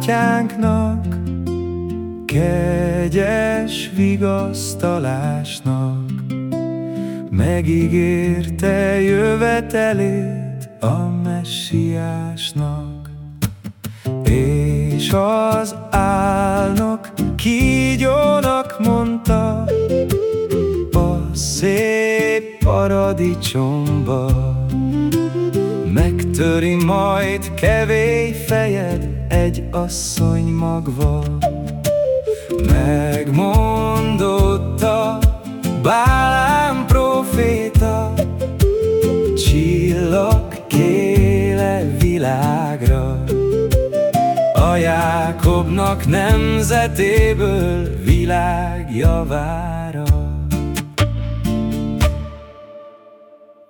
bátyánknak, kegyes vigasztalásnak, megígérte jövetelét a messiásnak. És az álnok kígyónak mondta, a szép paradicsomba, Megtöri majd kevély fejed egy asszony magva. Megmondotta Bálám proféta Csillag kéle világra. A Jákobnak nemzetéből világ javára